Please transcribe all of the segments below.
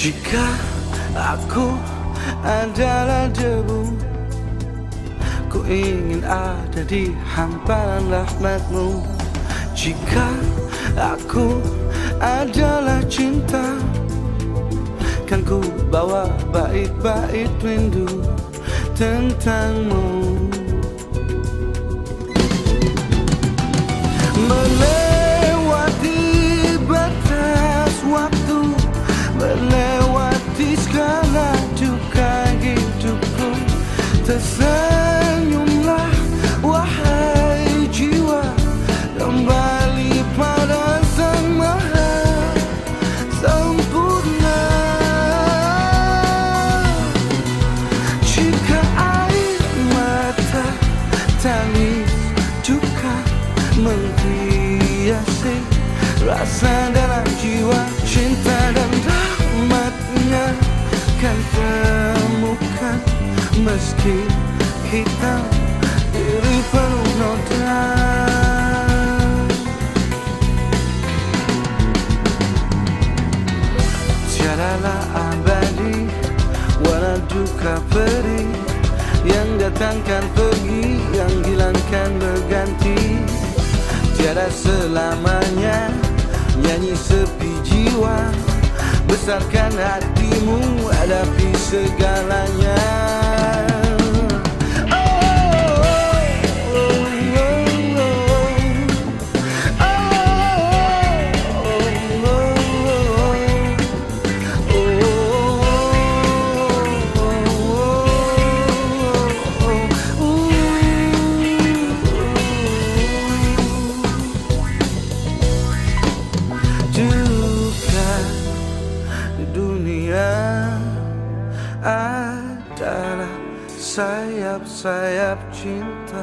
Jika aku adalah debu Ku ingin ada di hamparan rahmatmu. Jika aku adalah cinta Kan ku bawa bait-bait rindu tentangmu Tersenyumlah wahai jiwa Kembali pada sang maha sempurna. Jika air mata tangis duka menghiasi Rasa dalam jiwa cinta dan rahmatnya Kan meski kita diri penuh noda Tiadalah abadi Warna duka perih Yang datangkan pergi Yang hilangkan berganti. Tiada selamanya Nyanyi sepi jiwa. Besarkan hatimu Hadapi segalanya sayap-sayap cinta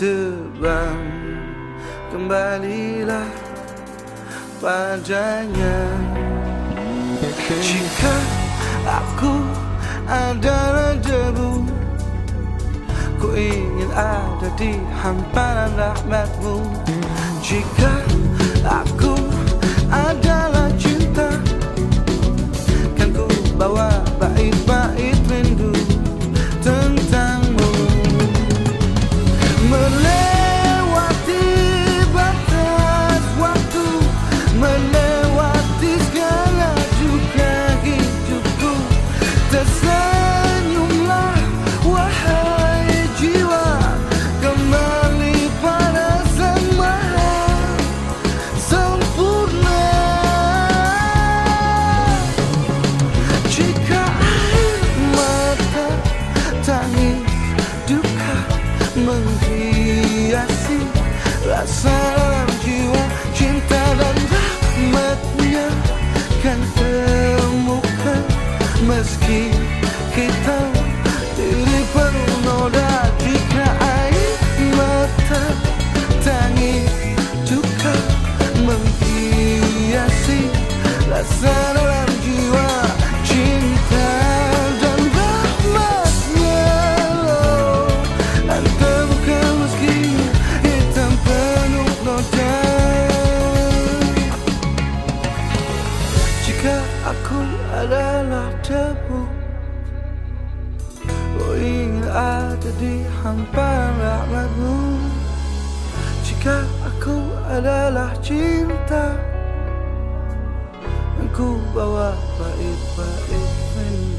terbang kembalilah padanya. Jika aku adalah debu Ku ingin ada di hamparan rahmatmu Jika Dalam jiwa cinta dan rahmatnya. Kan temukan meski debu Oh ingin ada di hamparan rahmatmu Jika aku adalah cinta Aku bawa bait-bait rindu